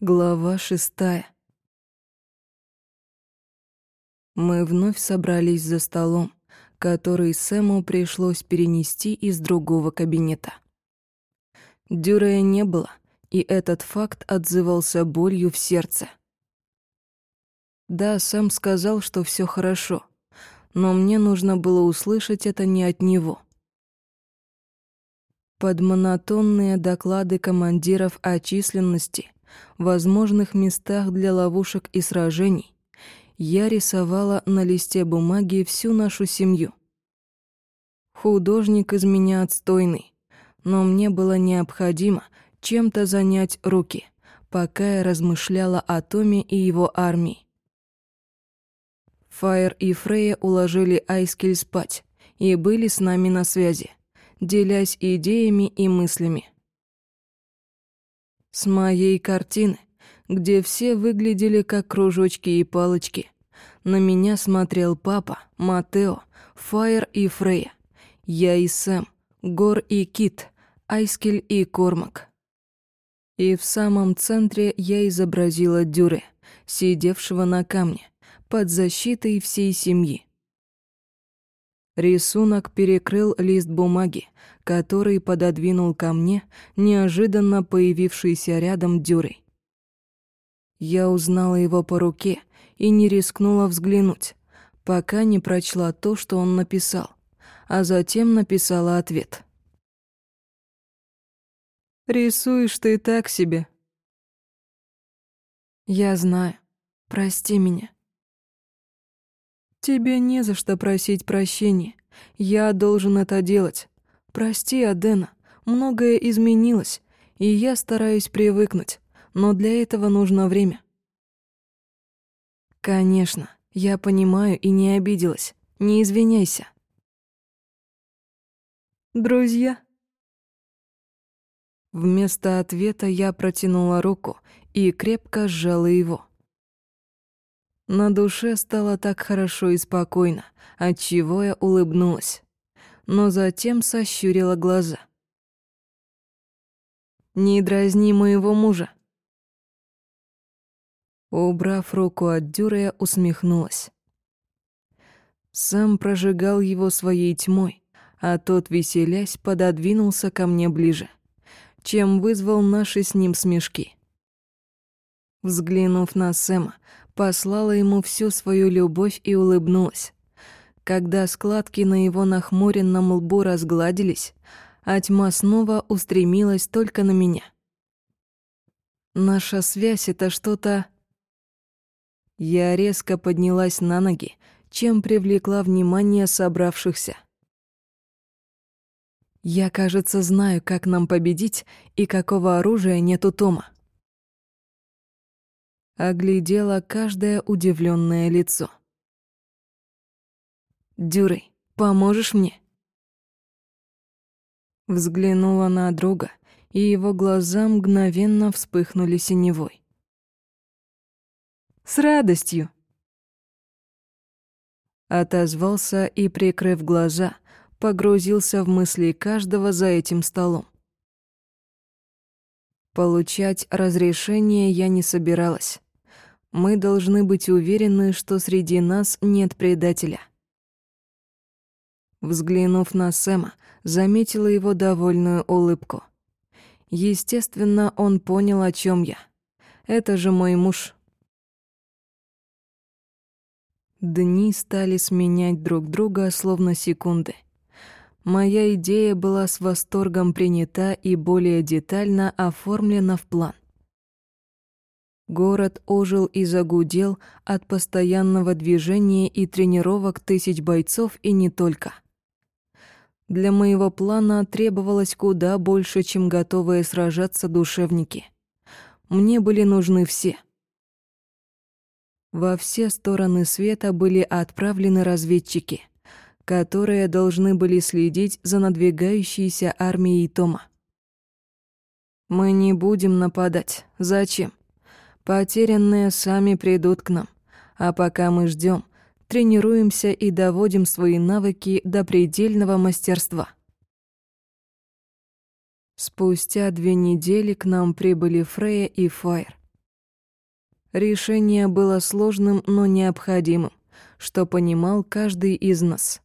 Глава шестая. Мы вновь собрались за столом, который Сэму пришлось перенести из другого кабинета. Дюрея не было, и этот факт отзывался болью в сердце. Да, Сэм сказал, что все хорошо, но мне нужно было услышать это не от него. Под монотонные доклады командиров о численности, возможных местах для ловушек и сражений, я рисовала на листе бумаги всю нашу семью. Художник из меня отстойный, но мне было необходимо чем-то занять руки, пока я размышляла о Томе и его армии. Фаер и Фрея уложили Айскель спать и были с нами на связи, делясь идеями и мыслями. С моей картины, где все выглядели как кружочки и палочки, на меня смотрел папа, Матео, Фаер и Фрея, я и Сэм, Гор и Кит, Айскель и Кормак. И в самом центре я изобразила Дюре, сидевшего на камне, под защитой всей семьи. Рисунок перекрыл лист бумаги, который пододвинул ко мне неожиданно появившийся рядом Дюрей. Я узнала его по руке и не рискнула взглянуть, пока не прочла то, что он написал, а затем написала ответ. «Рисуешь ты так себе». «Я знаю. Прости меня. Тебе не за что просить прощения. Я должен это делать. Прости, Адена, многое изменилось, и я стараюсь привыкнуть, но для этого нужно время. Конечно, я понимаю и не обиделась. Не извиняйся. Друзья. Вместо ответа я протянула руку и крепко сжала его. На душе стало так хорошо и спокойно, отчего я улыбнулась, но затем сощурила глаза. «Не дразни моего мужа!» Убрав руку от Дюрея, усмехнулась. Сам прожигал его своей тьмой, а тот, веселясь, пододвинулся ко мне ближе, чем вызвал наши с ним смешки. Взглянув на Сэма, послала ему всю свою любовь и улыбнулась. Когда складки на его нахмуренном лбу разгладились, а тьма снова устремилась только на меня. Наша связь — это что-то... Я резко поднялась на ноги, чем привлекла внимание собравшихся. Я, кажется, знаю, как нам победить и какого оружия нет у Тома оглядела каждое удивленное лицо. «Дюрей, поможешь мне?» Взглянула на друга, и его глаза мгновенно вспыхнули синевой. «С радостью!» Отозвался и, прикрыв глаза, погрузился в мысли каждого за этим столом. Получать разрешение я не собиралась. Мы должны быть уверены, что среди нас нет предателя. Взглянув на Сэма, заметила его довольную улыбку. Естественно, он понял, о чем я. Это же мой муж. Дни стали сменять друг друга, словно секунды. Моя идея была с восторгом принята и более детально оформлена в план. Город ожил и загудел от постоянного движения и тренировок тысяч бойцов и не только. Для моего плана требовалось куда больше, чем готовые сражаться душевники. Мне были нужны все. Во все стороны света были отправлены разведчики, которые должны были следить за надвигающейся армией Тома. Мы не будем нападать. Зачем? Потерянные сами придут к нам. А пока мы ждем, тренируемся и доводим свои навыки до предельного мастерства. Спустя две недели к нам прибыли Фрея и Файр. Решение было сложным, но необходимым, что понимал каждый из нас.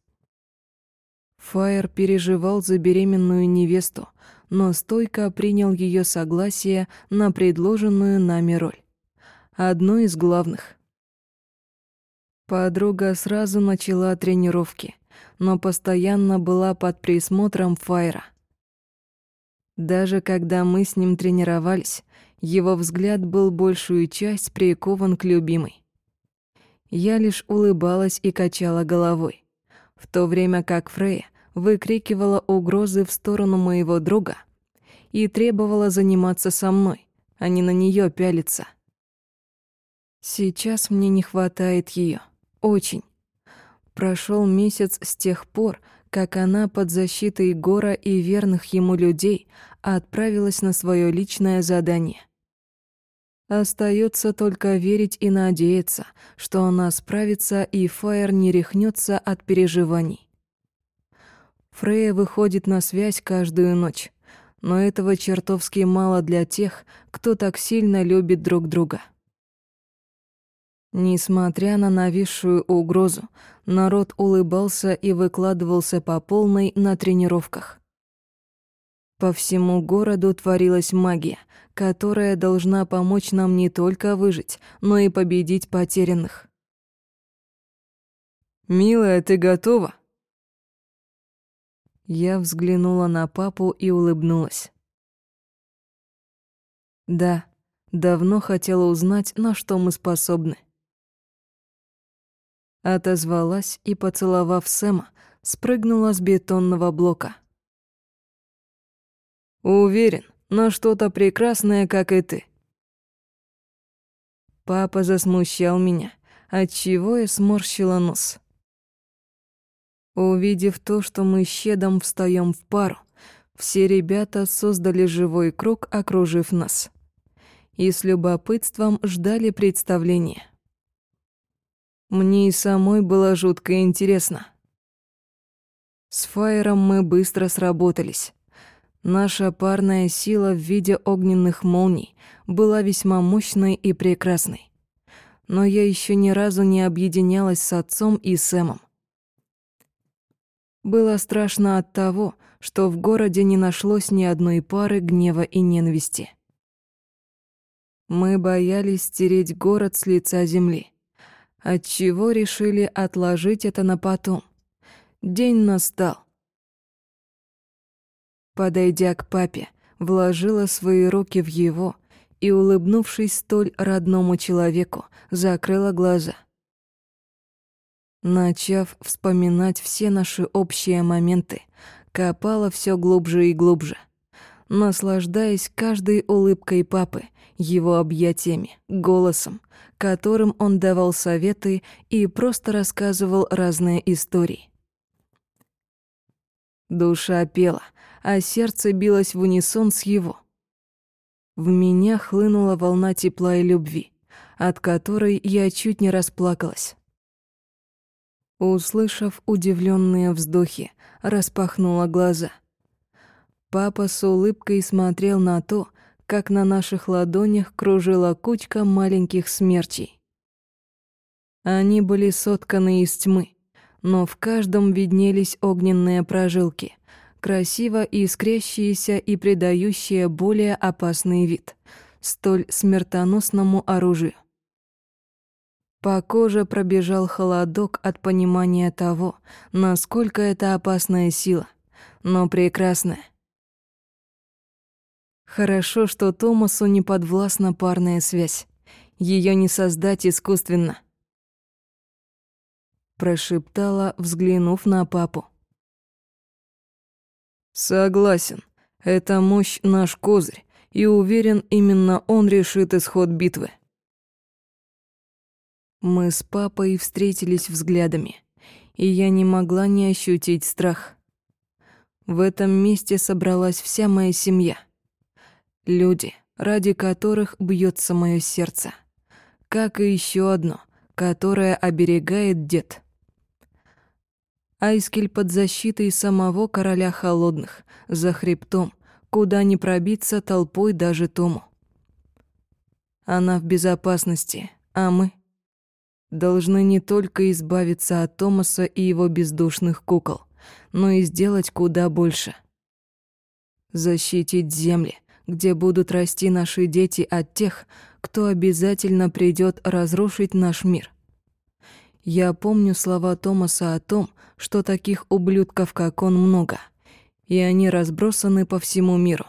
Фаер переживал за беременную невесту, но стойко принял ее согласие на предложенную нами роль. Одну из главных. Подруга сразу начала тренировки, но постоянно была под присмотром Файра. Даже когда мы с ним тренировались, его взгляд был большую часть прикован к любимой. Я лишь улыбалась и качала головой, в то время как Фрея выкрикивала угрозы в сторону моего друга и требовала заниматься со мной, а не на нее пялиться. Сейчас мне не хватает ее, очень. Прошел месяц с тех пор, как она под защитой Гора и верных ему людей отправилась на свое личное задание. Остается только верить и надеяться, что она справится и Фаер не рехнется от переживаний. Фрея выходит на связь каждую ночь, но этого чертовски мало для тех, кто так сильно любит друг друга. Несмотря на нависшую угрозу, народ улыбался и выкладывался по полной на тренировках. По всему городу творилась магия, которая должна помочь нам не только выжить, но и победить потерянных. «Милая, ты готова?» Я взглянула на папу и улыбнулась. Да, давно хотела узнать, на что мы способны. Отозвалась и, поцеловав Сэма, спрыгнула с бетонного блока. Уверен, на что-то прекрасное, как и ты. Папа засмущал меня, отчего я сморщила нос. Увидев то, что мы Щедом встаем в пару, все ребята создали живой круг, окружив нас. И с любопытством ждали представления. Мне и самой было жутко интересно. С Фаером мы быстро сработались. Наша парная сила в виде огненных молний была весьма мощной и прекрасной. Но я еще ни разу не объединялась с отцом и Сэмом. Было страшно от того, что в городе не нашлось ни одной пары гнева и ненависти. Мы боялись стереть город с лица земли, отчего решили отложить это на потом. День настал. Подойдя к папе, вложила свои руки в его и, улыбнувшись столь родному человеку, закрыла глаза. Начав вспоминать все наши общие моменты, копала все глубже и глубже, наслаждаясь каждой улыбкой папы, его объятиями, голосом, которым он давал советы и просто рассказывал разные истории. Душа пела, а сердце билось в унисон с его. В меня хлынула волна тепла и любви, от которой я чуть не расплакалась. Услышав удивленные вздохи, распахнула глаза. Папа с улыбкой смотрел на то, как на наших ладонях кружила кучка маленьких смерчей. Они были сотканы из тьмы, но в каждом виднелись огненные прожилки, красиво искрящиеся и придающие более опасный вид, столь смертоносному оружию. По коже пробежал холодок от понимания того, насколько это опасная сила, но прекрасная. Хорошо, что Томасу не подвластна парная связь. Ее не создать искусственно. Прошептала, взглянув на папу. Согласен. Это мощь наш козырь, и уверен, именно он решит исход битвы. Мы с папой встретились взглядами, и я не могла не ощутить страх. В этом месте собралась вся моя семья. Люди, ради которых бьется мое сердце. Как и еще одно, которое оберегает дед. Айскель под защитой самого короля холодных, за хребтом, куда не пробиться толпой даже Тому. Она в безопасности, а мы должны не только избавиться от Томаса и его бездушных кукол, но и сделать куда больше. Защитить земли, где будут расти наши дети от тех, кто обязательно придет разрушить наш мир. Я помню слова Томаса о том, что таких ублюдков, как он, много, и они разбросаны по всему миру.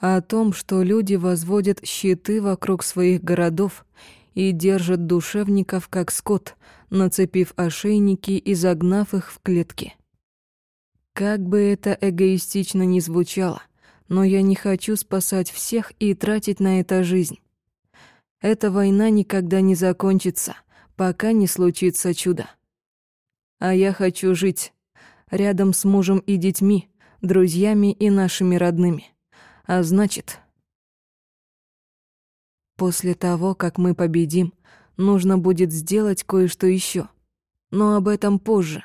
О том, что люди возводят щиты вокруг своих городов и держат душевников как скот, нацепив ошейники и загнав их в клетки. Как бы это эгоистично ни звучало, но я не хочу спасать всех и тратить на это жизнь. Эта война никогда не закончится, пока не случится чудо. А я хочу жить рядом с мужем и детьми, друзьями и нашими родными. А значит, после того, как мы победим, нужно будет сделать кое-что еще. Но об этом позже.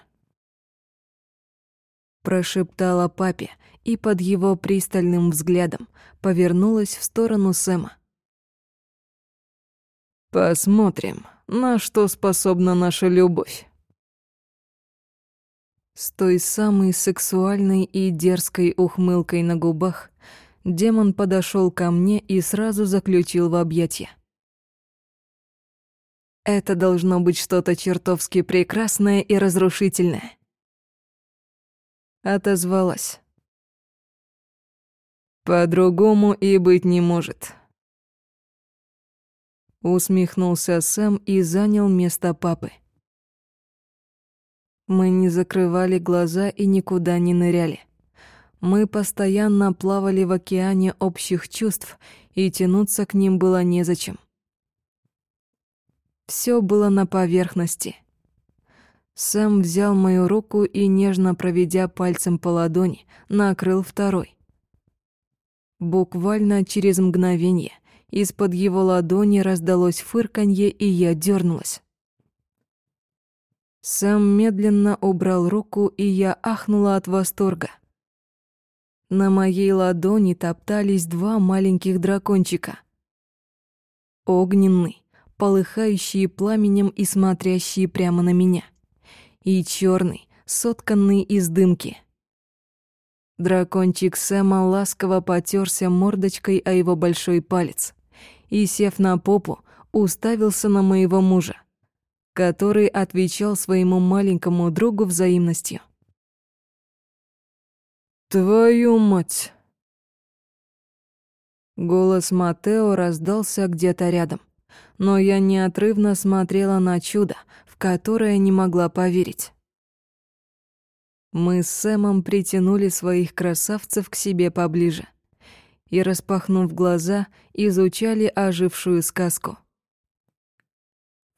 Прошептала папе и под его пристальным взглядом повернулась в сторону Сэма. «Посмотрим, на что способна наша любовь». С той самой сексуальной и дерзкой ухмылкой на губах демон подошел ко мне и сразу заключил в объятия. Это должно быть что-то чертовски прекрасное и разрушительное. Отозвалась. По-другому и быть не может. Усмехнулся Сэм и занял место папы. Мы не закрывали глаза и никуда не ныряли. Мы постоянно плавали в океане общих чувств, и тянуться к ним было незачем. Все было на поверхности. Сэм взял мою руку и, нежно проведя пальцем по ладони, накрыл второй. Буквально через мгновение из-под его ладони раздалось фырканье, и я дернулась. Сэм медленно убрал руку, и я ахнула от восторга. На моей ладони топтались два маленьких дракончика. Огненный, полыхающие пламенем и смотрящие прямо на меня. И черный, сотканный из дымки. Дракончик Сэма ласково потерся мордочкой о его большой палец и, сев на попу, уставился на моего мужа, который отвечал своему маленькому другу взаимностью. «Твою мать!» Голос Матео раздался где-то рядом но я неотрывно смотрела на чудо, в которое не могла поверить. Мы с Сэмом притянули своих красавцев к себе поближе и, распахнув глаза, изучали ожившую сказку.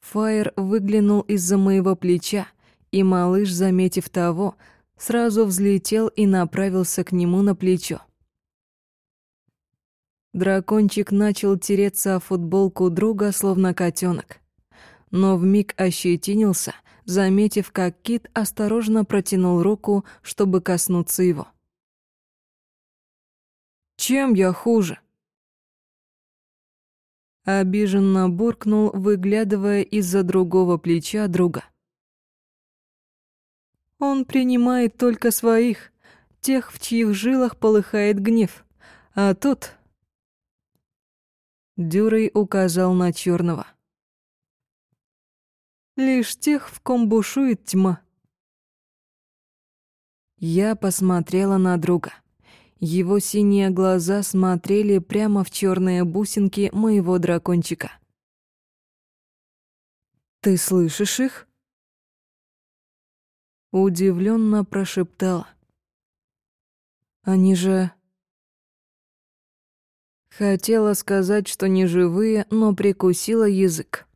Фаер выглянул из-за моего плеча, и малыш, заметив того, сразу взлетел и направился к нему на плечо. Дракончик начал тереться о футболку друга, словно котенок. Но вмиг ощетинился, заметив, как кит осторожно протянул руку, чтобы коснуться его. «Чем я хуже?» Обиженно буркнул, выглядывая из-за другого плеча друга. «Он принимает только своих, тех, в чьих жилах полыхает гнев, а тут Дюрей указал на черного. Лишь тех, в ком бушует тьма. Я посмотрела на друга. Его синие глаза смотрели прямо в черные бусинки моего дракончика. «Ты слышишь их?» Удивленно прошептала. «Они же...» Хотела сказать, что не живые, но прикусила язык.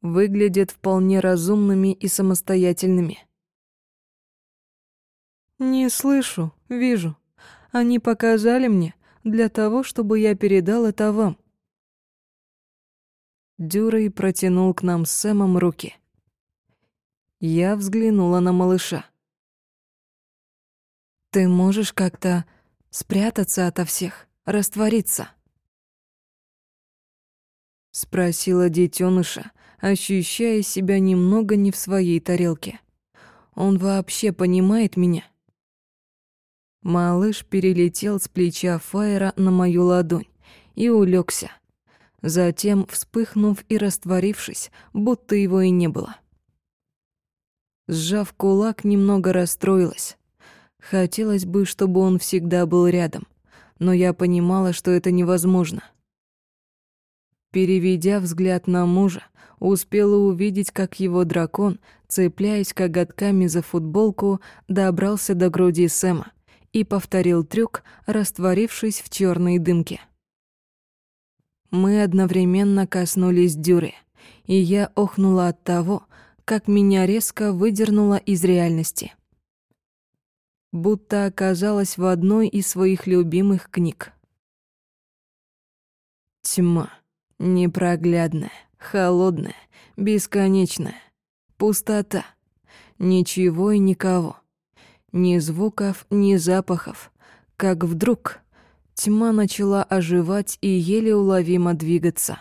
Выглядят вполне разумными и самостоятельными. «Не слышу, вижу. Они показали мне для того, чтобы я передал это вам». Дюрей протянул к нам с Сэмом руки. Я взглянула на малыша. «Ты можешь как-то спрятаться ото всех?» раствориться. Спросила детеныша, ощущая себя немного не в своей тарелке. Он вообще понимает меня? Малыш перелетел с плеча Фаера на мою ладонь и улегся. Затем, вспыхнув и растворившись, будто его и не было. Сжав кулак, немного расстроилась. Хотелось бы, чтобы он всегда был рядом, но я понимала, что это невозможно. Переведя взгляд на мужа, успела увидеть, как его дракон, цепляясь коготками за футболку, добрался до груди Сэма и повторил трюк, растворившись в черной дымке. Мы одновременно коснулись дюры, и я охнула от того, как меня резко выдернуло из реальности. Будто оказалась в одной из своих любимых книг. Тьма. Непроглядная, холодная, бесконечная. Пустота. Ничего и никого. Ни звуков, ни запахов. Как вдруг тьма начала оживать и еле уловимо двигаться.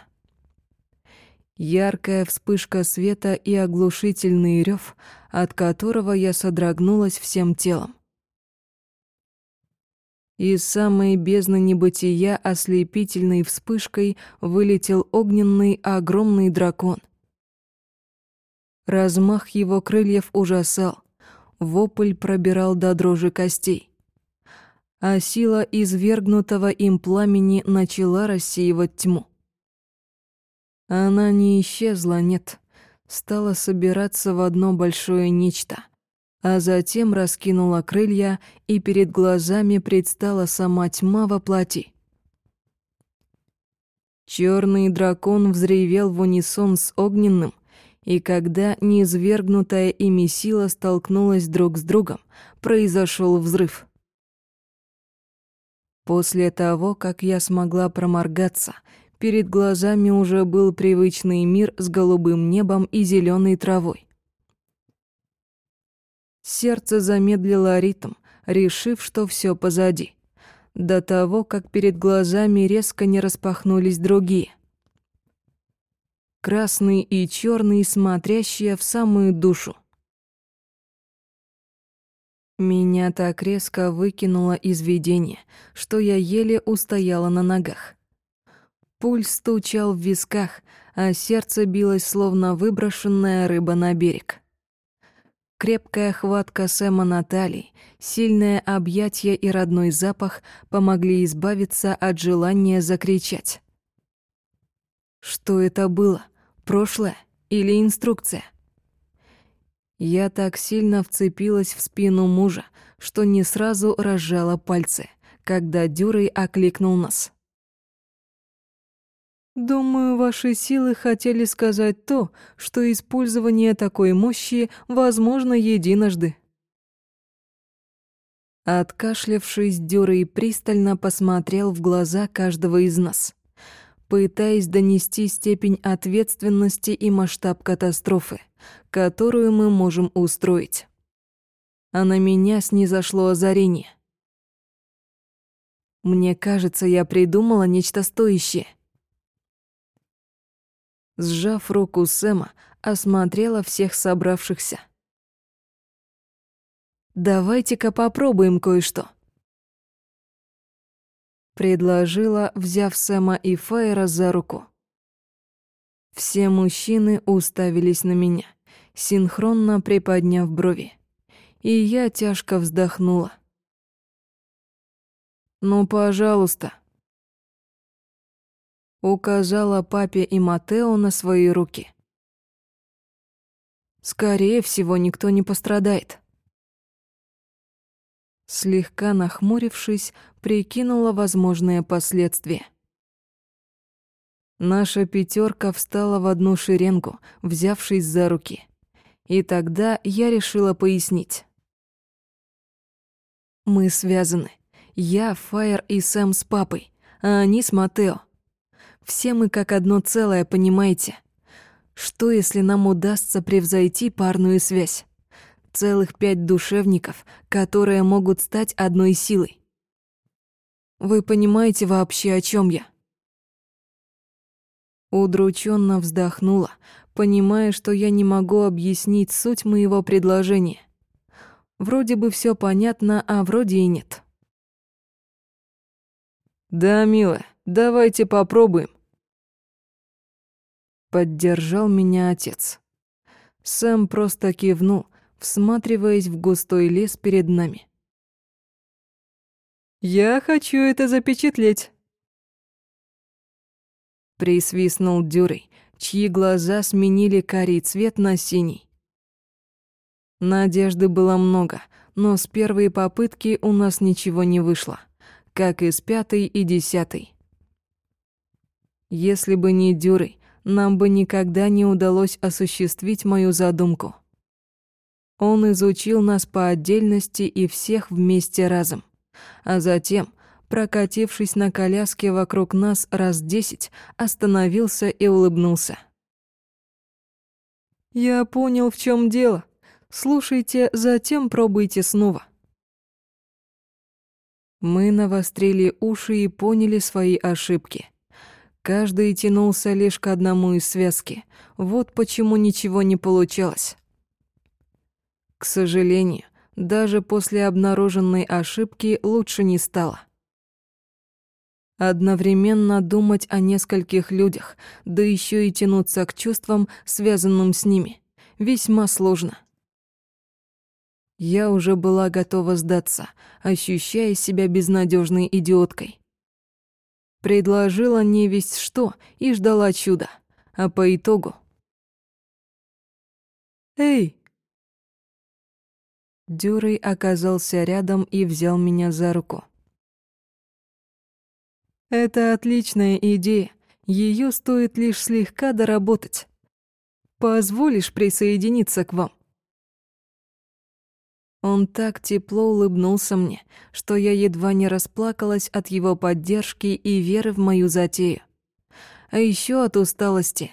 Яркая вспышка света и оглушительный рев, от которого я содрогнулась всем телом. Из самой бездны небытия ослепительной вспышкой вылетел огненный огромный дракон. Размах его крыльев ужасал, вопль пробирал до дрожи костей. А сила извергнутого им пламени начала рассеивать тьму. Она не исчезла, нет, стала собираться в одно большое нечто, а затем раскинула крылья, и перед глазами предстала сама тьма во плоти. Черный дракон взревел в унисон с огненным, и когда неизвергнутая ими сила столкнулась друг с другом, произошел взрыв. После того, как я смогла проморгаться Перед глазами уже был привычный мир с голубым небом и зеленой травой. Сердце замедлило ритм, решив, что все позади. До того, как перед глазами резко не распахнулись другие. Красный и черный, смотрящие в самую душу. Меня так резко выкинуло из видения, что я еле устояла на ногах. Пульс стучал в висках, а сердце билось, словно выброшенная рыба на берег. Крепкая хватка Сэма Натали, сильное объятие и родной запах помогли избавиться от желания закричать. Что это было? Прошлое или инструкция? Я так сильно вцепилась в спину мужа, что не сразу разжала пальцы, когда Дюрой окликнул нас. Думаю, ваши силы хотели сказать то, что использование такой мощи возможно единожды. Откашлявшись, Дюрей пристально посмотрел в глаза каждого из нас, пытаясь донести степень ответственности и масштаб катастрофы, которую мы можем устроить. А на меня снизошло озарение. Мне кажется, я придумала нечто стоящее. Сжав руку Сэма, осмотрела всех собравшихся. «Давайте-ка попробуем кое-что», — предложила, взяв Сэма и Фаера за руку. Все мужчины уставились на меня, синхронно приподняв брови, и я тяжко вздохнула. «Ну, пожалуйста», указала папе и Матео на свои руки. Скорее всего, никто не пострадает. Слегка нахмурившись, прикинула возможные последствия. Наша пятерка встала в одну шеренгу, взявшись за руки. И тогда я решила пояснить. Мы связаны. Я, Фаер и Сэм с папой, а они с Матео. Все мы как одно целое, понимаете? Что, если нам удастся превзойти парную связь? Целых пять душевников, которые могут стать одной силой. Вы понимаете вообще, о чем я? Удрученно вздохнула, понимая, что я не могу объяснить суть моего предложения. Вроде бы все понятно, а вроде и нет. «Да, милая, давайте попробуем», — поддержал меня отец. Сэм просто кивнул, всматриваясь в густой лес перед нами. «Я хочу это запечатлеть», — присвистнул Дюрей, чьи глаза сменили карий цвет на синий. Надежды было много, но с первой попытки у нас ничего не вышло как и с пятой и десятой. Если бы не Дюрей, нам бы никогда не удалось осуществить мою задумку. Он изучил нас по отдельности и всех вместе разом, а затем, прокатившись на коляске вокруг нас раз десять, остановился и улыбнулся. «Я понял, в чем дело. Слушайте, затем пробуйте снова». Мы навострили уши и поняли свои ошибки. Каждый тянулся лишь к одному из связки. Вот почему ничего не получалось. К сожалению, даже после обнаруженной ошибки лучше не стало. Одновременно думать о нескольких людях, да еще и тянуться к чувствам, связанным с ними, весьма сложно. Я уже была готова сдаться, ощущая себя безнадежной идиоткой. Предложила невесть что и ждала чуда, а по итогу... «Эй!» Дюрей оказался рядом и взял меня за руку. «Это отличная идея. Ее стоит лишь слегка доработать. Позволишь присоединиться к вам?» Он так тепло улыбнулся мне, что я едва не расплакалась от его поддержки и веры в мою затею. А еще от усталости.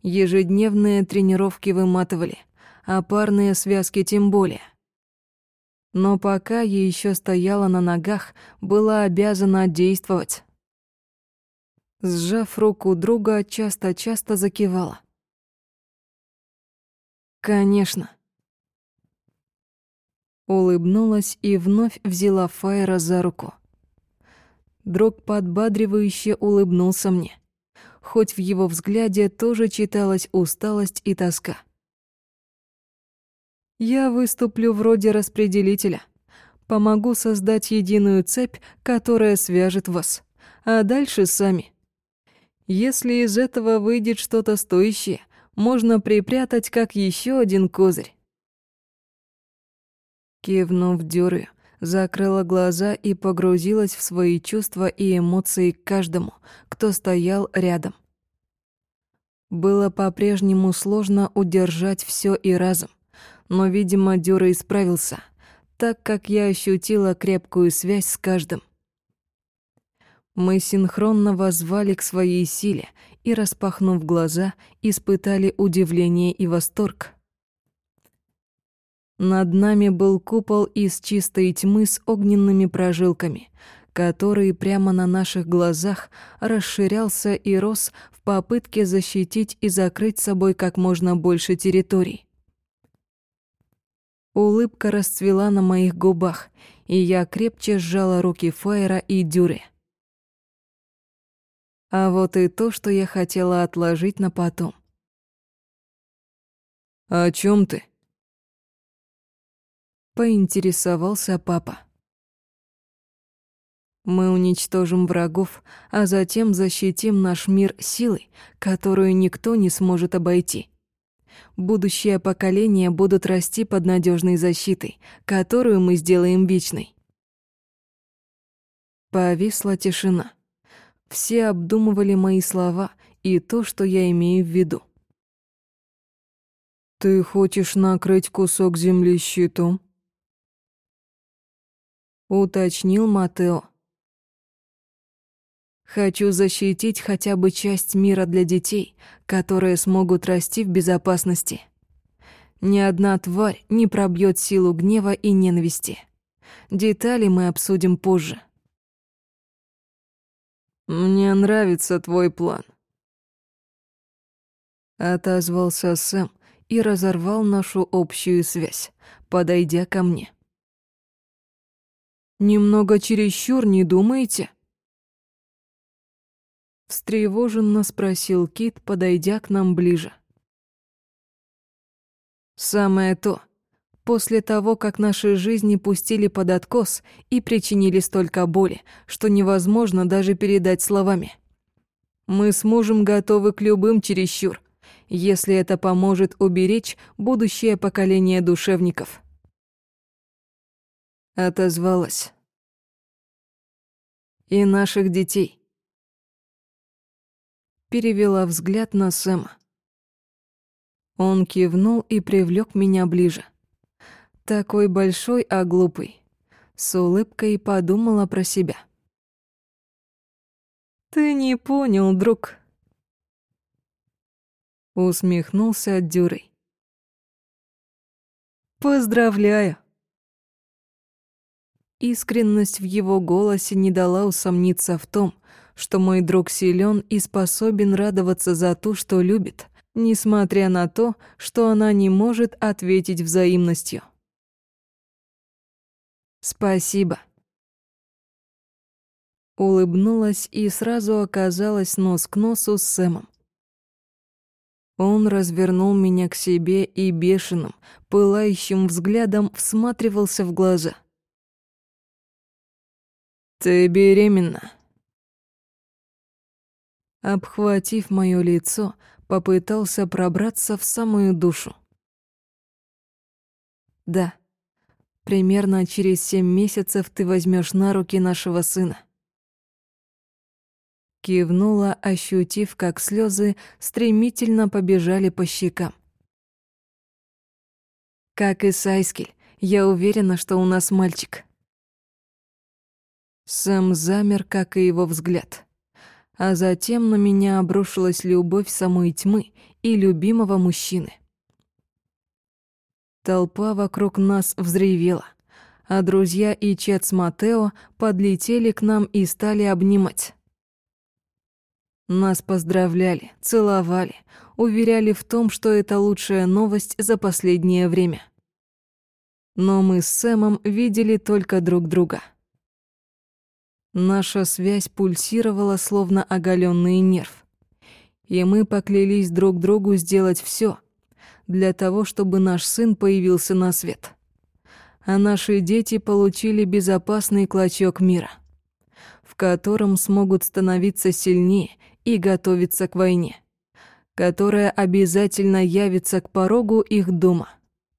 Ежедневные тренировки выматывали, а парные связки тем более. Но пока я еще стояла на ногах, была обязана действовать. Сжав руку друга, часто-часто закивала. Конечно, Улыбнулась и вновь взяла Фаера за руку. Друг подбадривающе улыбнулся мне, хоть в его взгляде тоже читалась усталость и тоска. «Я выступлю вроде распределителя. Помогу создать единую цепь, которая свяжет вас, а дальше сами. Если из этого выйдет что-то стоящее, можно припрятать как еще один козырь. Кивнув Дюры, закрыла глаза и погрузилась в свои чувства и эмоции к каждому, кто стоял рядом. Было по-прежнему сложно удержать все и разом, но, видимо, Дюра исправился, так как я ощутила крепкую связь с каждым. Мы синхронно возвали к своей силе и, распахнув глаза, испытали удивление и восторг. Над нами был купол из чистой тьмы с огненными прожилками, который прямо на наших глазах расширялся и рос в попытке защитить и закрыть собой как можно больше территорий. Улыбка расцвела на моих губах, и я крепче сжала руки Фаера и Дюре. А вот и то, что я хотела отложить на потом. «О чем ты?» Поинтересовался папа. Мы уничтожим врагов, а затем защитим наш мир силой, которую никто не сможет обойти. Будущее поколения будут расти под надежной защитой, которую мы сделаем вечной. Повисла тишина. Все обдумывали мои слова и то, что я имею в виду. «Ты хочешь накрыть кусок земли щитом?» Уточнил Матео. Хочу защитить хотя бы часть мира для детей, которые смогут расти в безопасности. Ни одна тварь не пробьет силу гнева и ненависти. Детали мы обсудим позже. Мне нравится твой план. Отозвался Сэм и разорвал нашу общую связь, подойдя ко мне. «Немного чересчур, не думаете?» Встревоженно спросил Кит, подойдя к нам ближе. «Самое то. После того, как наши жизни пустили под откос и причинили столько боли, что невозможно даже передать словами. Мы с мужем готовы к любым чересчур, если это поможет уберечь будущее поколение душевников. Отозвалась. И наших детей. Перевела взгляд на Сэма. Он кивнул и привлек меня ближе. Такой большой, а глупый. С улыбкой подумала про себя. «Ты не понял, друг», Усмехнулся от Дюрой. «Поздравляю!» Искренность в его голосе не дала усомниться в том, что мой друг силен и способен радоваться за то, что любит, несмотря на то, что она не может ответить взаимностью. «Спасибо». Улыбнулась и сразу оказалась нос к носу с Сэмом. Он развернул меня к себе и бешеным, пылающим взглядом всматривался в глаза. «Ты беременна?» Обхватив моё лицо, попытался пробраться в самую душу. «Да, примерно через семь месяцев ты возьмешь на руки нашего сына. Кивнула, ощутив, как слезы стремительно побежали по щекам. Как и Сайскель, я уверена, что у нас мальчик. Сэм замер, как и его взгляд. А затем на меня обрушилась любовь самой тьмы и любимого мужчины. Толпа вокруг нас взревела, а друзья и Чет с Матео подлетели к нам и стали обнимать. Нас поздравляли, целовали, уверяли в том, что это лучшая новость за последнее время. Но мы с Сэмом видели только друг друга. Наша связь пульсировала, словно оголенный нерв. И мы поклялись друг другу сделать все для того, чтобы наш сын появился на свет. А наши дети получили безопасный клочок мира, в котором смогут становиться сильнее и готовится к войне, которая обязательно явится к порогу их дома.